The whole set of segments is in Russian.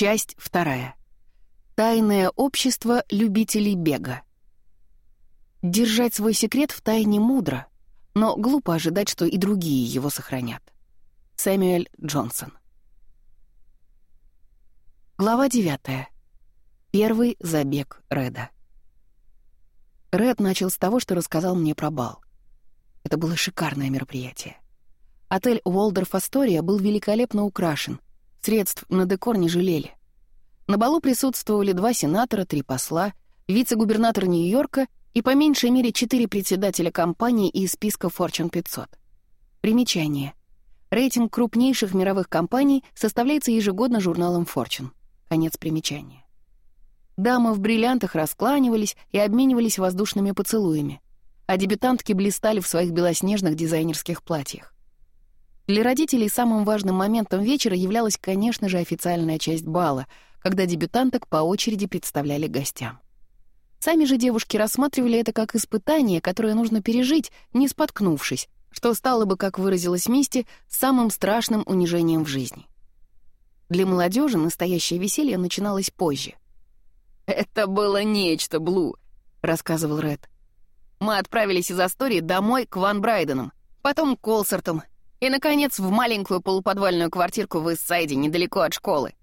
Часть вторая. Тайное общество любителей бега. Держать свой секрет в тайне мудро, но глупо ожидать, что и другие его сохранят. Сэмюэль Джонсон. Глава 9. Первый забег Реда. Ред начал с того, что рассказал мне про бал. Это было шикарное мероприятие. Отель Уолдорф Астория был великолепно украшен — Средств на декор не жалели. На балу присутствовали два сенатора, три посла, вице-губернатор Нью-Йорка и по меньшей мере четыре председателя компаний из списка Fortune 500. Примечание. Рейтинг крупнейших мировых компаний составляется ежегодно журналом Fortune. Конец примечания. Дамы в бриллиантах раскланивались и обменивались воздушными поцелуями, а дебютантки блистали в своих белоснежных дизайнерских платьях. Для родителей самым важным моментом вечера являлась, конечно же, официальная часть бала, когда дебютанток по очереди представляли гостям. Сами же девушки рассматривали это как испытание, которое нужно пережить, не споткнувшись, что стало бы, как выразилась Мисти, самым страшным унижением в жизни. Для молодежи настоящее веселье начиналось позже. «Это было нечто, Блу», — рассказывал Ред. «Мы отправились из Астории домой к Ван Брайденам, потом к Колсартам, и, наконец, в маленькую полуподвальную квартирку в Иссайде, недалеко от школы.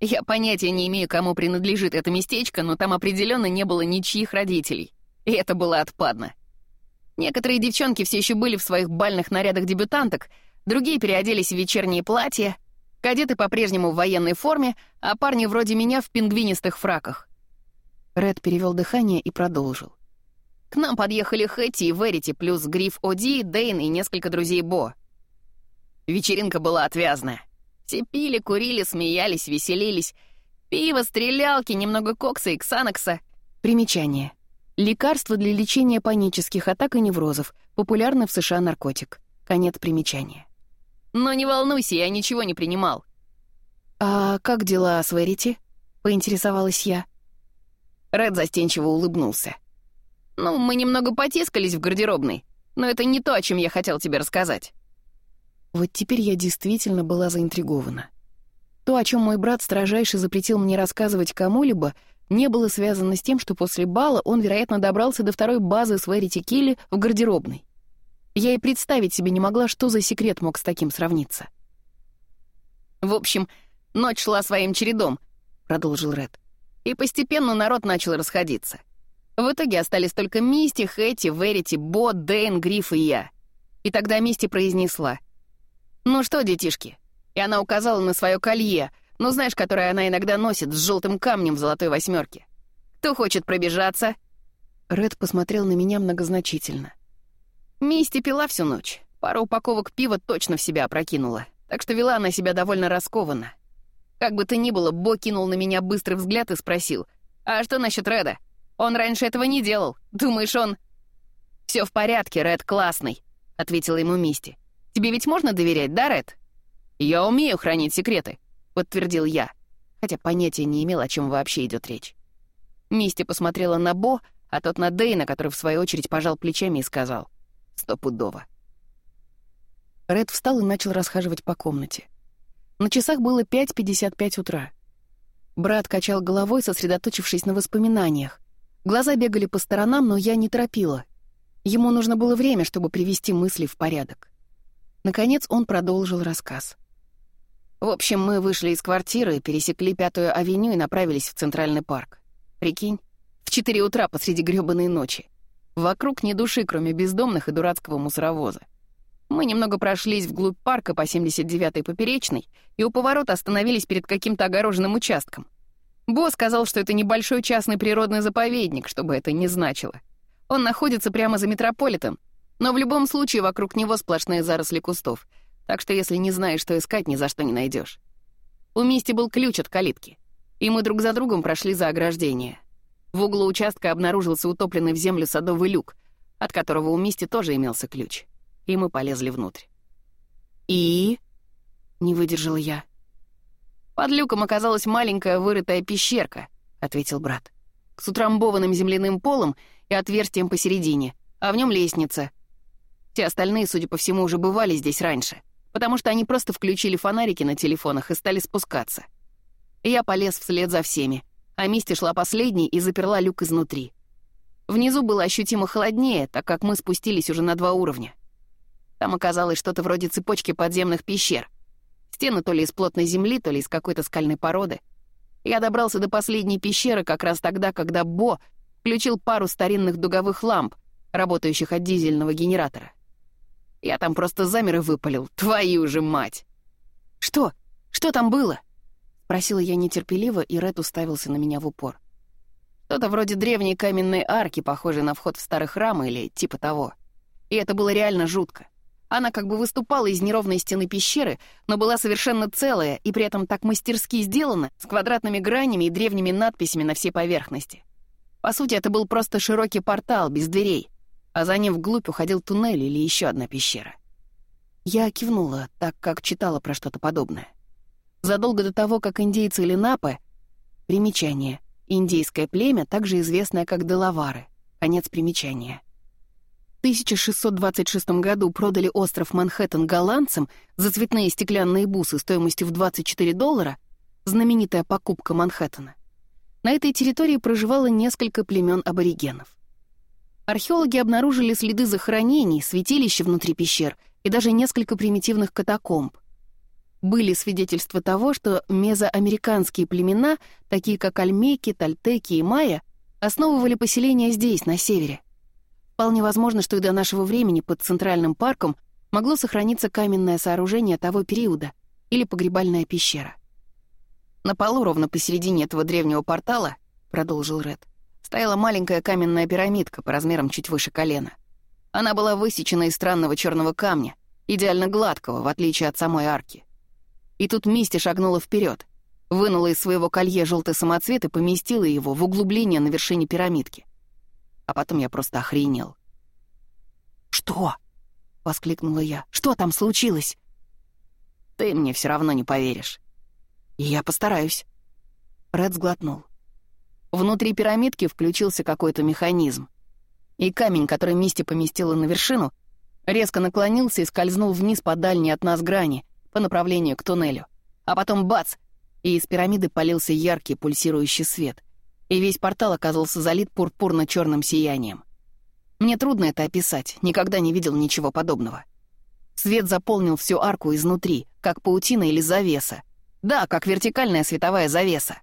Я понятия не имею, кому принадлежит это местечко, но там определенно не было ничьих родителей. И это было отпадно. Некоторые девчонки все еще были в своих бальных нарядах дебютанток, другие переоделись в вечерние платья, кадеты по-прежнему в военной форме, а парни вроде меня в пингвинистых фраках. Ред перевел дыхание и продолжил. К нам подъехали Хэти и Верити, плюс Гриф Оди, Дейн и несколько друзей Бо — Вечеринка была отвязная. Все пили, курили, смеялись, веселились. Пиво, стрелялки, немного кокса и ксанокса. Примечание. Лекарство для лечения панических атак и неврозов. Популярно в США наркотик. Конец примечания. Но не волнуйся, я ничего не принимал. «А как дела с Верити?» — поинтересовалась я. Ред застенчиво улыбнулся. «Ну, мы немного потескались в гардеробной, но это не то, о чем я хотел тебе рассказать». Вот теперь я действительно была заинтригована. То, о чем мой брат строжайше запретил мне рассказывать кому-либо, не было связано с тем, что после бала он, вероятно, добрался до второй базы своей ретикили в гардеробной. Я и представить себе не могла, что за секрет мог с таким сравниться. «В общем, ночь шла своим чередом», — продолжил Ред. «И постепенно народ начал расходиться. В итоге остались только Мисти, Хэти, Верити, Бо, Дэйн, Гриф и я. И тогда Мисти произнесла — «Ну что, детишки?» И она указала на свое колье, ну, знаешь, которое она иногда носит с желтым камнем в золотой восьмерке. «Кто хочет пробежаться?» Ред посмотрел на меня многозначительно. Мисти пила всю ночь. Пару упаковок пива точно в себя опрокинула, так что вела она себя довольно раскованно. Как бы то ни было, Бо кинул на меня быстрый взгляд и спросил, «А что насчет Реда? Он раньше этого не делал. Думаешь, он...» «Все в порядке, Ред классный», — ответила ему Мисти. Тебе ведь можно доверять, да, Ред?» «Я умею хранить секреты», — подтвердил я, хотя понятия не имел, о чем вообще идет речь. Мисти посмотрела на Бо, а тот на Дейна, который в свою очередь пожал плечами и сказал «Стопудово». Ред встал и начал расхаживать по комнате. На часах было 5.55 утра. Брат качал головой, сосредоточившись на воспоминаниях. Глаза бегали по сторонам, но я не торопила. Ему нужно было время, чтобы привести мысли в порядок. Наконец он продолжил рассказ. В общем, мы вышли из квартиры, пересекли Пятую авеню и направились в Центральный парк. Прикинь, в четыре утра посреди грёбаной ночи. Вокруг ни души, кроме бездомных и дурацкого мусоровоза. Мы немного прошлись вглубь парка по 79-й поперечной и у поворота остановились перед каким-то огороженным участком. Бо сказал, что это небольшой частный природный заповедник, чтобы это не значило. Он находится прямо за метрополитом, но в любом случае вокруг него сплошные заросли кустов, так что если не знаешь, что искать, ни за что не найдешь. У Мисти был ключ от калитки, и мы друг за другом прошли за ограждение. В углу участка обнаружился утопленный в землю садовый люк, от которого у Мисти тоже имелся ключ, и мы полезли внутрь. «И?» — не выдержала я. «Под люком оказалась маленькая вырытая пещерка», — ответил брат, «с утрамбованным земляным полом и отверстием посередине, а в нем лестница, те остальные, судя по всему, уже бывали здесь раньше, потому что они просто включили фонарики на телефонах и стали спускаться. Я полез вслед за всеми, а Мисти шла последней и заперла люк изнутри. Внизу было ощутимо холоднее, так как мы спустились уже на два уровня. Там оказалось что-то вроде цепочки подземных пещер. Стены то ли из плотной земли, то ли из какой-то скальной породы. Я добрался до последней пещеры как раз тогда, когда Бо включил пару старинных дуговых ламп, работающих от дизельного генератора. Я там просто замер и выпалил. Твою же мать!» «Что? Что там было?» Просила я нетерпеливо, и Ред уставился на меня в упор. Что-то вроде древней каменной арки, похожей на вход в старый храм или типа того. И это было реально жутко. Она как бы выступала из неровной стены пещеры, но была совершенно целая и при этом так мастерски сделана, с квадратными гранями и древними надписями на всей поверхности. По сути, это был просто широкий портал без дверей, а за ним вглубь уходил туннель или еще одна пещера. Я кивнула, так как читала про что-то подобное. Задолго до того, как индейцы Ленапе... Примечание. Индейское племя, также известное как Делавары. Конец примечания. В 1626 году продали остров Манхэттен голландцам за цветные стеклянные бусы стоимостью в 24 доллара, знаменитая покупка Манхэттена. На этой территории проживало несколько племен аборигенов. Археологи обнаружили следы захоронений, святилища внутри пещер и даже несколько примитивных катакомб. Были свидетельства того, что мезоамериканские племена, такие как альмейки, тальтеки и майя, основывали поселения здесь, на севере. Вполне возможно, что и до нашего времени под Центральным парком могло сохраниться каменное сооружение того периода или погребальная пещера. «На полу ровно посередине этого древнего портала», — продолжил Ред, — стояла маленькая каменная пирамидка по размерам чуть выше колена. Она была высечена из странного черного камня, идеально гладкого, в отличие от самой арки. И тут Мисти шагнула вперед, вынула из своего колье желтый самоцвет и поместила его в углубление на вершине пирамидки. А потом я просто охренел. «Что?» — воскликнула я. «Что там случилось?» «Ты мне все равно не поверишь». «Я постараюсь». Ред сглотнул. Внутри пирамидки включился какой-то механизм. И камень, который Мисти поместила на вершину, резко наклонился и скользнул вниз по дальней от нас грани, по направлению к туннелю. А потом бац! И из пирамиды полился яркий пульсирующий свет. И весь портал оказался залит пурпурно черным сиянием. Мне трудно это описать, никогда не видел ничего подобного. Свет заполнил всю арку изнутри, как паутина или завеса. Да, как вертикальная световая завеса.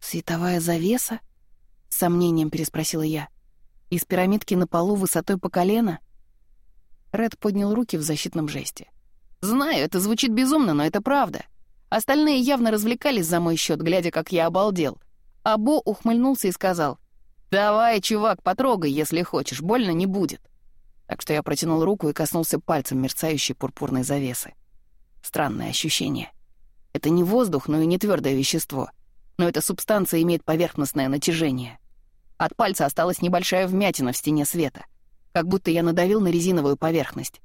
«Световая завеса?» — сомнением переспросила я. «Из пирамидки на полу высотой по колено?» Ред поднял руки в защитном жесте. «Знаю, это звучит безумно, но это правда. Остальные явно развлекались за мой счет, глядя, как я обалдел». А Бо ухмыльнулся и сказал, «Давай, чувак, потрогай, если хочешь, больно не будет». Так что я протянул руку и коснулся пальцем мерцающей пурпурной завесы. Странное ощущение. Это не воздух, но и не твердое вещество но эта субстанция имеет поверхностное натяжение. От пальца осталась небольшая вмятина в стене света, как будто я надавил на резиновую поверхность.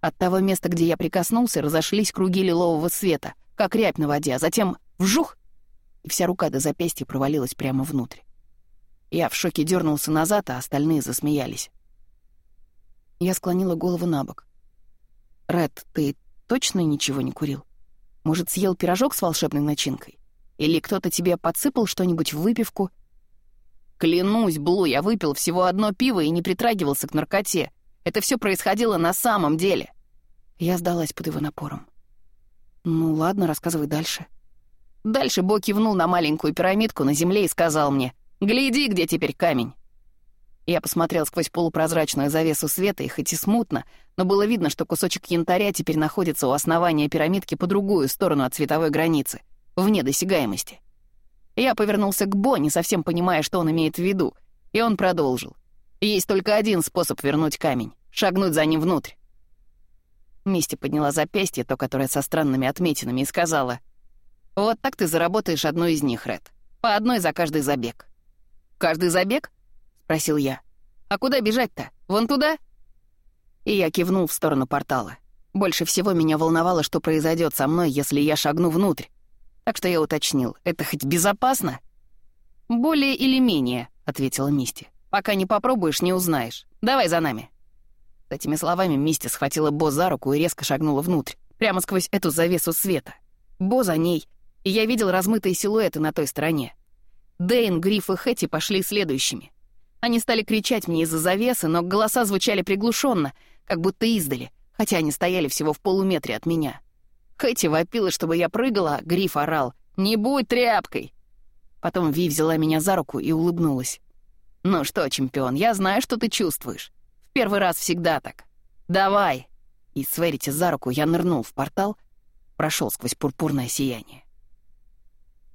От того места, где я прикоснулся, разошлись круги лилового света, как рябь на воде, а затем вжух! И вся рука до запястья провалилась прямо внутрь. Я в шоке дернулся назад, а остальные засмеялись. Я склонила голову на бок. «Ред, ты точно ничего не курил? Может, съел пирожок с волшебной начинкой?» Или кто-то тебе подсыпал что-нибудь в выпивку?» «Клянусь, Блу, я выпил всего одно пиво и не притрагивался к наркоте. Это все происходило на самом деле». Я сдалась под его напором. «Ну ладно, рассказывай дальше». Дальше Бо кивнул на маленькую пирамидку на земле и сказал мне, «Гляди, где теперь камень». Я посмотрел сквозь полупрозрачную завесу света, и хоть и смутно, но было видно, что кусочек янтаря теперь находится у основания пирамидки по другую сторону от световой границы — в недосягаемости. Я повернулся к Бо, не совсем понимая, что он имеет в виду, и он продолжил. Есть только один способ вернуть камень — шагнуть за ним внутрь. Мисти подняла запястье, то, которое со странными отметинами, и сказала, «Вот так ты заработаешь одну из них, Ред. По одной за каждый забег». «Каждый забег?» — спросил я. «А куда бежать-то? Вон туда?» И я кивнул в сторону портала. Больше всего меня волновало, что произойдет со мной, если я шагну внутрь, так что я уточнил, это хоть безопасно? «Более или менее», — ответила Мисти. «Пока не попробуешь, не узнаешь. Давай за нами». С этими словами Мисти схватила Бо за руку и резко шагнула внутрь, прямо сквозь эту завесу света. Бо за ней, и я видел размытые силуэты на той стороне. Дэйн, Гриф и Хэти пошли следующими. Они стали кричать мне из-за завесы, но голоса звучали приглушенно, как будто издали, хотя они стояли всего в полуметре от меня. Кэти вопила, чтобы я прыгала, а Гриф орал. «Не будь тряпкой!» Потом Ви взяла меня за руку и улыбнулась. «Ну что, чемпион, я знаю, что ты чувствуешь. В первый раз всегда так. Давай!» И, сверите за руку, я нырнул в портал, прошел сквозь пурпурное сияние.